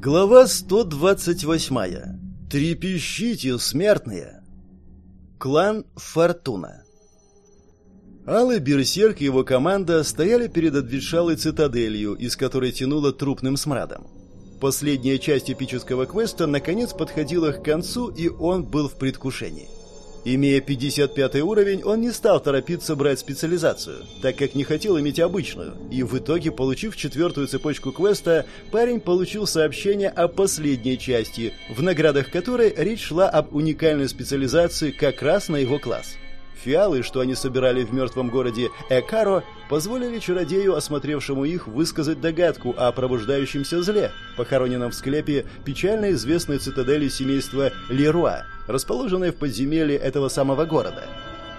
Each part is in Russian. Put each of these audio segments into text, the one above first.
Глава 128. Трепещите, смертные. Клан Фортуна. Алый Берсерк и его команда стояли перед обветшалой цитаделью, из которой тянуло трупным смрадом. Последняя часть эпического квеста наконец подходила к концу, и он был в предвкушении. Имея 55 уровень, он не стал торопиться брать специализацию, так как не хотел иметь обычную, и в итоге, получив четвертую цепочку квеста, парень получил сообщение о последней части, в наградах которой речь шла об уникальной специализации как раз на его класс. Фиалы, что они собирали в мертвом городе Экаро, позволили чародею, осмотревшему их, высказать догадку о пробуждающемся зле, похороненном в склепе печально известной цитадели семейства Леруа, расположенной в подземелье этого самого города.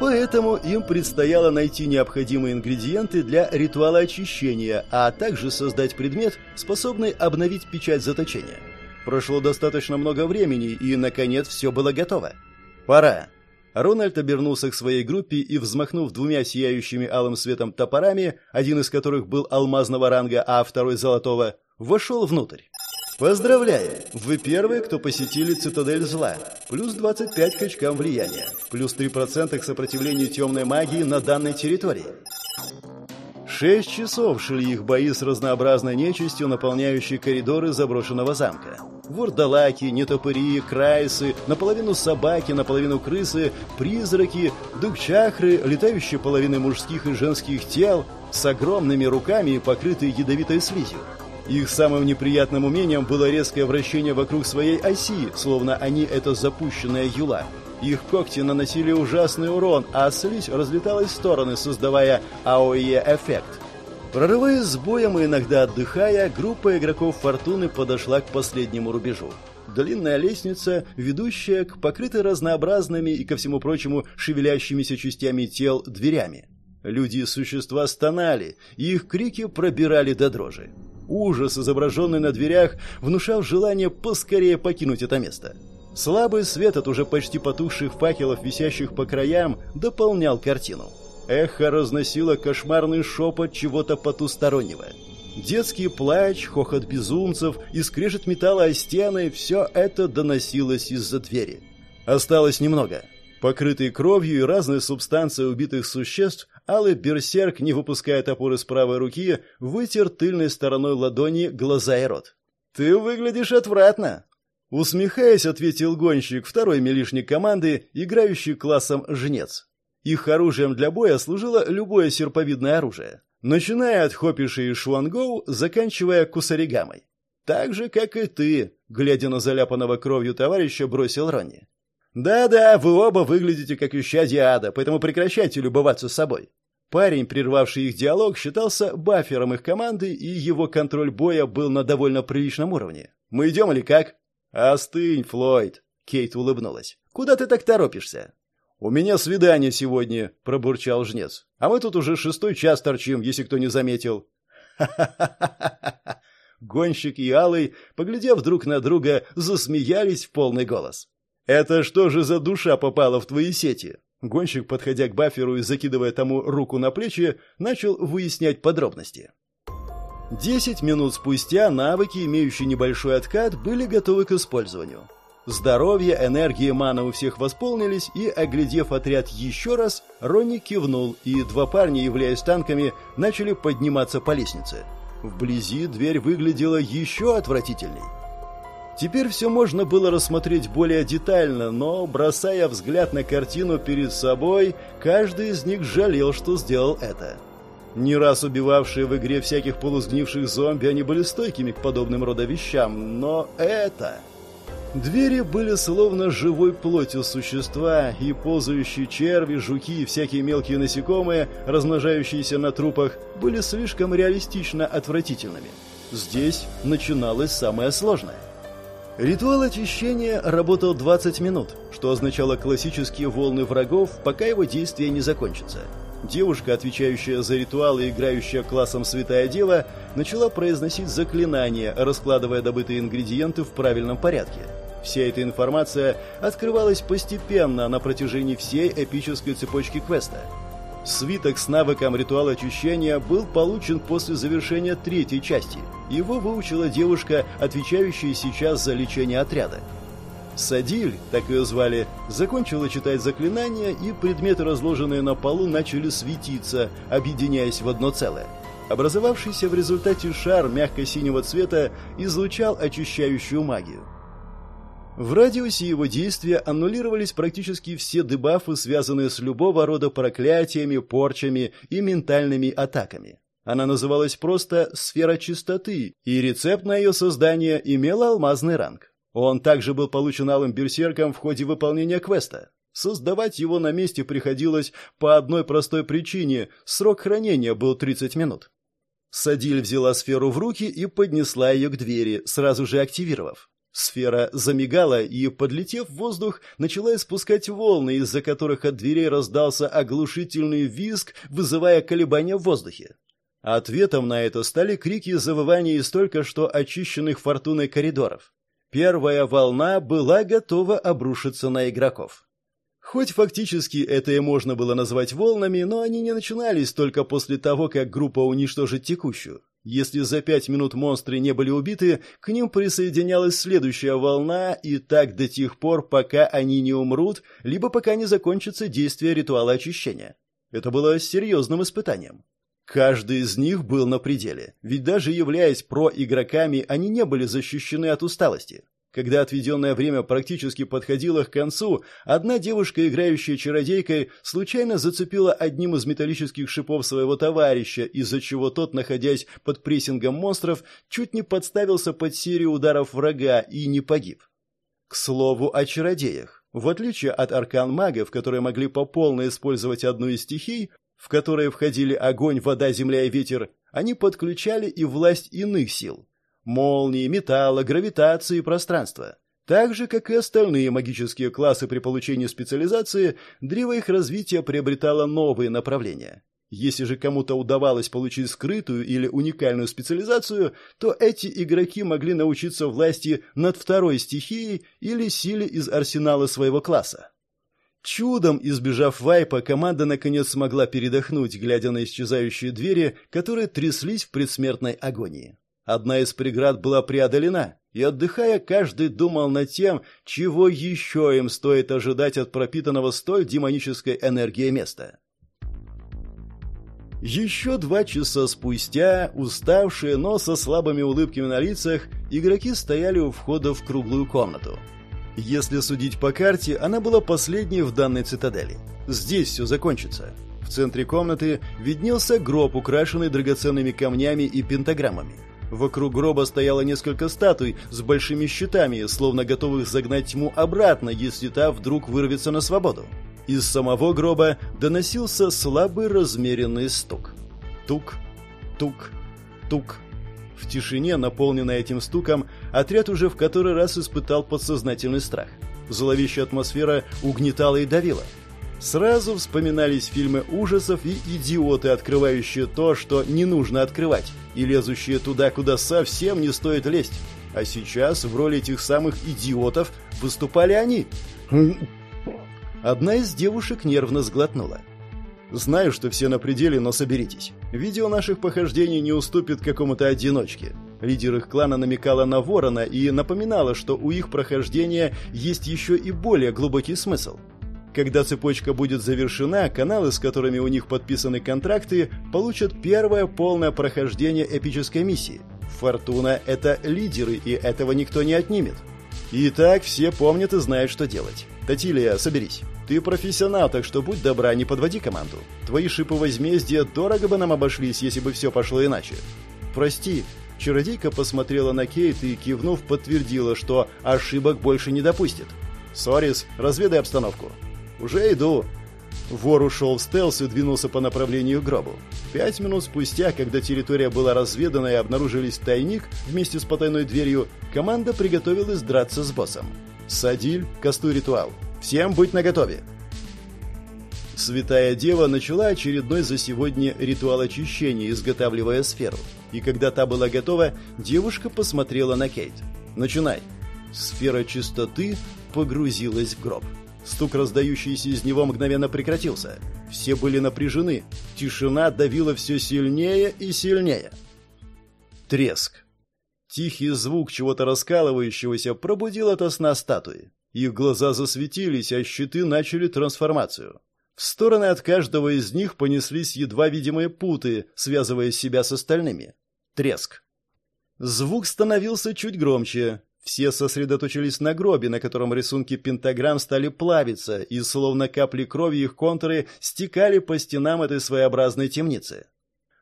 Поэтому им предстояло найти необходимые ингредиенты для ритуала очищения, а также создать предмет, способный обновить печать заточения. Прошло достаточно много времени, и, наконец, все было готово. «Пора!» Рональд обернулся к своей группе и, взмахнув двумя сияющими алым светом топорами, один из которых был алмазного ранга, а второй золотого, вошел внутрь. Поздравляю! Вы первые, кто посетили Цитадель Зла. Плюс 25 к очкам влияния. Плюс 3% к сопротивлению темной магии на данной территории. Шесть часов шли их бои с разнообразной нечистью, наполняющей коридоры заброшенного замка. Вурдалаки, нетопыри, крайсы, наполовину собаки, наполовину крысы, призраки, дукчахры, летающие половины мужских и женских тел, с огромными руками, покрытые ядовитой слизью. Их самым неприятным умением было резкое вращение вокруг своей оси, словно они это запущенная юла. Их когти наносили ужасный урон, а слизь разлеталась в стороны, создавая АОЕ-эффект. Прорываясь с боем и иногда отдыхая, группа игроков «Фортуны» подошла к последнему рубежу. Длинная лестница, ведущая к покрытой разнообразными и, ко всему прочему, шевелящимися частями тел дверями. Люди и существа стонали, и их крики пробирали до дрожи. Ужас, изображенный на дверях, внушал желание поскорее покинуть это место. Слабый свет от уже почти потухших факелов, висящих по краям, дополнял картину. Эхо разносило кошмарный шепот чего-то потустороннего. Детский плач, хохот безумцев и скрежет металла о стены – все это доносилось из-за двери. Осталось немного. Покрытый кровью и разной субстанцией убитых существ, алый берсерк, не выпуская топор из правой руки, вытер тыльной стороной ладони глаза и рот. «Ты выглядишь отвратно!» Усмехаясь, ответил гонщик, второй милишник команды, играющий классом «Жнец». Их оружием для боя служило любое серповидное оружие, начиная от хопиши и шуангоу, заканчивая кусаригамой. Так же, как и ты, глядя на заляпанного кровью товарища, бросил Ронни. «Да-да, вы оба выглядите как исчадье ада, поэтому прекращайте любоваться собой». Парень, прервавший их диалог, считался бафером их команды, и его контроль боя был на довольно приличном уровне. «Мы идем или как?» «Остынь, Флойд!» — Кейт улыбнулась. «Куда ты так торопишься?» «У меня свидание сегодня», — пробурчал жнец. «А мы тут уже шестой час торчим, если кто не заметил». «Ха-ха-ха-ха-ха!» Гонщик и Алый, поглядев друг на друга, засмеялись в полный голос. «Это что же за душа попала в твои сети?» Гонщик, подходя к Бафферу и закидывая тому руку на плечи, начал выяснять подробности. Десять минут спустя навыки, имеющие небольшой откат, были готовы к использованию. Здоровье, энергия мана у всех восполнились, и, оглядев отряд еще раз, Ронни кивнул, и два парня, являясь танками, начали подниматься по лестнице. Вблизи дверь выглядела еще отвратительней. Теперь все можно было рассмотреть более детально, но, бросая взгляд на картину перед собой, каждый из них жалел, что сделал это. Не раз убивавшие в игре всяких полусгнивших зомби, они были стойкими к подобным рода вещам, но это... Двери были словно живой плотью существа, и ползающие черви, жуки и всякие мелкие насекомые, размножающиеся на трупах, были слишком реалистично отвратительными. Здесь начиналось самое сложное. Ритуал очищения работал 20 минут, что означало классические волны врагов, пока его действие не закончится. Девушка, отвечающая за ритуалы и играющая классом Святая Дева, начала произносить заклинания, раскладывая добытые ингредиенты в правильном порядке. Вся эта информация открывалась постепенно на протяжении всей эпической цепочки квеста. Свиток с навыком ритуала очищения был получен после завершения третьей части. Его выучила девушка, отвечающая сейчас за лечение отряда. Садиль, так ее звали, закончила читать заклинания, и предметы, разложенные на полу, начали светиться, объединяясь в одно целое. Образовавшийся в результате шар мягко-синего цвета излучал очищающую магию. В радиусе его действия аннулировались практически все дебафы, связанные с любого рода проклятиями, порчами и ментальными атаками. Она называлась просто «Сфера чистоты», и рецепт на ее создание имел алмазный ранг. Он также был получен алым берсерком в ходе выполнения квеста. Создавать его на месте приходилось по одной простой причине – срок хранения был 30 минут. Садиль взяла сферу в руки и поднесла ее к двери, сразу же активировав. Сфера замигала и, подлетев в воздух, начала испускать волны, из-за которых от дверей раздался оглушительный визг, вызывая колебания в воздухе. Ответом на это стали крики и завывания из только что очищенных фортуной коридоров. Первая волна была готова обрушиться на игроков. Хоть фактически это и можно было назвать волнами, но они не начинались только после того, как группа уничтожит текущую. Если за пять минут монстры не были убиты, к ним присоединялась следующая волна, и так до тех пор, пока они не умрут, либо пока не закончится действие ритуала очищения. Это было серьезным испытанием. Каждый из них был на пределе, ведь даже являясь про-игроками, они не были защищены от усталости. Когда отведенное время практически подходило к концу, одна девушка, играющая чародейкой, случайно зацепила одним из металлических шипов своего товарища, из-за чего тот, находясь под прессингом монстров, чуть не подставился под серию ударов врага и не погиб. К слову о чародеях. В отличие от аркан-магов, которые могли по полной использовать одну из стихий, в которые входили огонь, вода, земля и ветер, они подключали и власть иных сил, молнии, металла, гравитации и пространства. Так же, как и остальные магические классы при получении специализации, древо их развития приобретало новые направления. Если же кому-то удавалось получить скрытую или уникальную специализацию, то эти игроки могли научиться власти над второй стихией или силе из арсенала своего класса. Чудом избежав вайпа, команда наконец смогла передохнуть, глядя на исчезающие двери, которые тряслись в предсмертной агонии. Одна из преград была преодолена, и, отдыхая, каждый думал над тем, чего еще им стоит ожидать от пропитанного столь демонической энергией места. Еще два часа спустя, уставшие, но со слабыми улыбками на лицах, игроки стояли у входа в круглую комнату. Если судить по карте, она была последней в данной цитадели. Здесь все закончится. В центре комнаты виднелся гроб, украшенный драгоценными камнями и пентаграммами. Вокруг гроба стояло несколько статуй с большими щитами, словно готовых загнать тьму обратно, если та вдруг вырвется на свободу. Из самого гроба доносился слабый размеренный стук. Тук, тук, тук. В тишине, наполненной этим стуком, отряд уже в который раз испытал подсознательный страх. Зловещая атмосфера угнетала и давила. Сразу вспоминались фильмы ужасов и идиоты, открывающие то, что не нужно открывать, и лезущие туда, куда совсем не стоит лезть. А сейчас в роли этих самых идиотов выступали они. Одна из девушек нервно сглотнула. «Знаю, что все на пределе, но соберитесь. Видео наших похождений не уступит какому-то одиночке». Лидер их клана намекала на ворона и напоминала, что у их прохождения есть еще и более глубокий смысл. Когда цепочка будет завершена, каналы, с которыми у них подписаны контракты, получат первое полное прохождение эпической миссии. Фортуна – это лидеры, и этого никто не отнимет. Итак, все помнят и знают, что делать. Татилия, соберись. Ты профессионал, так что будь добра, не подводи команду. Твои шипы возмездия дорого бы нам обошлись, если бы все пошло иначе. Прости. Чародейка посмотрела на Кейт и, кивнув, подтвердила, что ошибок больше не допустит. Сорис, разведай обстановку. «Уже иду». Вор ушел в стелс и двинулся по направлению к гробу. Пять минут спустя, когда территория была разведана и обнаружились тайник вместе с потайной дверью, команда приготовилась драться с боссом. «Садиль, кастуй ритуал. Всем быть наготове!» Святая Дева начала очередной за сегодня ритуал очищения, изготавливая сферу. И когда та была готова, девушка посмотрела на Кейт. «Начинай!» Сфера чистоты погрузилась в гроб. Стук, раздающийся из него, мгновенно прекратился. Все были напряжены. Тишина давила все сильнее и сильнее. Треск. Тихий звук чего-то раскалывающегося пробудил ото сна статуи. Их глаза засветились, а щиты начали трансформацию. В стороны от каждого из них понеслись едва видимые путы, связывая себя с остальными. Треск. Звук становился чуть громче. Все сосредоточились на гробе, на котором рисунки пентаграмм стали плавиться, и словно капли крови их контуры стекали по стенам этой своеобразной темницы.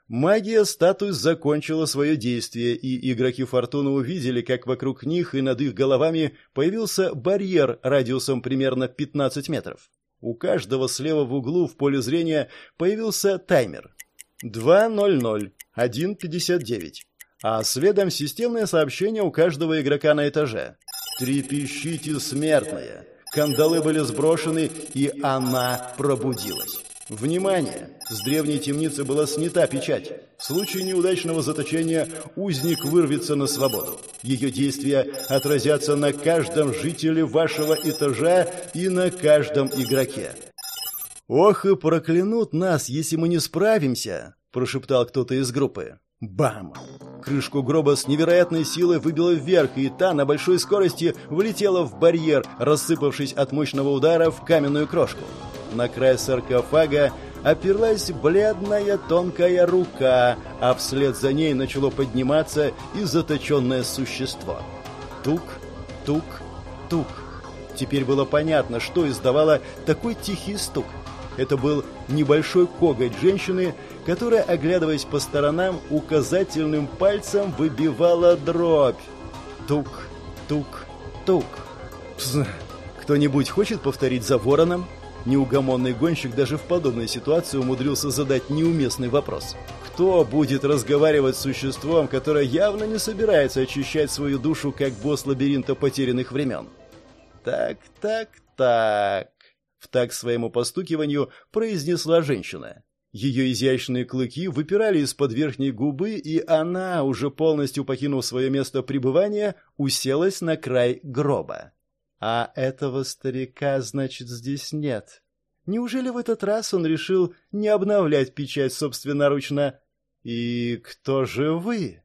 Магия статуй закончила свое действие, и игроки Фортуны увидели, как вокруг них и над их головами появился барьер радиусом примерно 15 метров. У каждого слева в углу в поле зрения появился таймер. 2.00, 1.59 а следом системное сообщение у каждого игрока на этаже. «Трепещите, смертные!» Кандалы были сброшены, и она пробудилась. Внимание! С древней темницы была снята печать. В случае неудачного заточения узник вырвется на свободу. Ее действия отразятся на каждом жителе вашего этажа и на каждом игроке. «Ох и проклянут нас, если мы не справимся!» – прошептал кто-то из группы. Бам! Крышку гроба с невероятной силой выбило вверх, и та на большой скорости влетела в барьер, рассыпавшись от мощного удара в каменную крошку. На край саркофага оперлась бледная тонкая рука, а вслед за ней начало подниматься и заточенное существо. Тук, тук, тук. Теперь было понятно, что издавало такой тихий стук. Это был небольшой коготь женщины, которая, оглядываясь по сторонам, указательным пальцем выбивала дробь. Тук, тук, тук. Пс. Кто-нибудь хочет повторить за вороном? Неугомонный гонщик даже в подобной ситуации умудрился задать неуместный вопрос. Кто будет разговаривать с существом, которое явно не собирается очищать свою душу, как босс лабиринта потерянных времен? Так, так, так. В так своему постукиванию произнесла женщина. Ее изящные клыки выпирали из-под верхней губы, и она, уже полностью покинув свое место пребывания, уселась на край гроба. А этого старика, значит, здесь нет. Неужели в этот раз он решил не обновлять печать собственноручно? И кто же вы?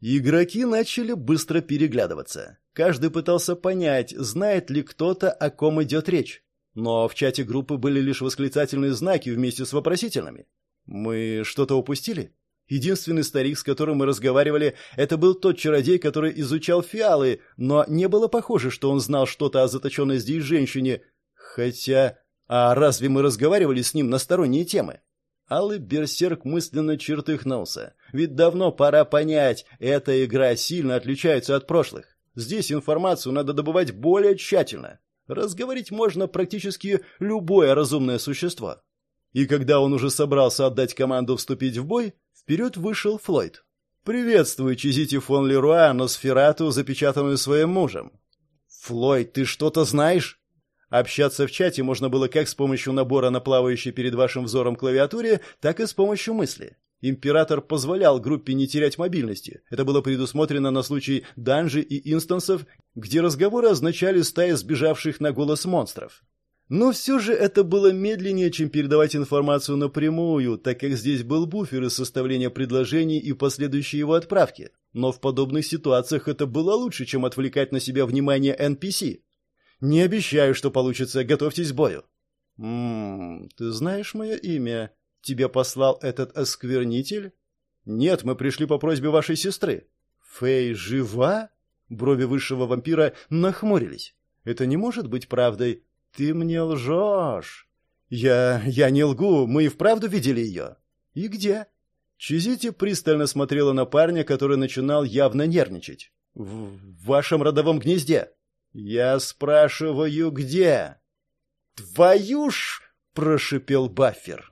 Игроки начали быстро переглядываться. Каждый пытался понять, знает ли кто-то, о ком идет речь. Но в чате группы были лишь восклицательные знаки вместе с вопросительными. Мы что-то упустили? Единственный старик, с которым мы разговаривали, это был тот чародей, который изучал фиалы, но не было похоже, что он знал что-то о заточенной здесь женщине. Хотя... А разве мы разговаривали с ним на сторонние темы? Алый берсерк мысленно чертыхнулся. Ведь давно пора понять, эта игра сильно отличается от прошлых. Здесь информацию надо добывать более тщательно. Разговорить можно практически любое разумное существо. И когда он уже собрался отдать команду вступить в бой, вперед вышел Флойд. «Приветствую, Чизити фон Леруа, Носферату, запечатанную своим мужем». «Флойд, ты что-то знаешь?» Общаться в чате можно было как с помощью набора на плавающей перед вашим взором клавиатуре, так и с помощью мысли. Император позволял группе не терять мобильности. Это было предусмотрено на случай данжи и инстансов, где разговоры означали стаи сбежавших на голос монстров. Но все же это было медленнее, чем передавать информацию напрямую, так как здесь был буфер из составления предложений и последующей его отправки. Но в подобных ситуациях это было лучше, чем отвлекать на себя внимание NPC. Не обещаю, что получится, готовьтесь к бою. «Ммм, ты знаешь мое имя?» Тебе послал этот осквернитель? Нет, мы пришли по просьбе вашей сестры. Фэй жива? Брови высшего вампира нахмурились. Это не может быть правдой. Ты мне лжешь. Я... я не лгу, мы и вправду видели ее. И где? Чизити пристально смотрела на парня, который начинал явно нервничать. В, вашем родовом гнезде. Я спрашиваю, где? Твою ж, прошипел Баффер.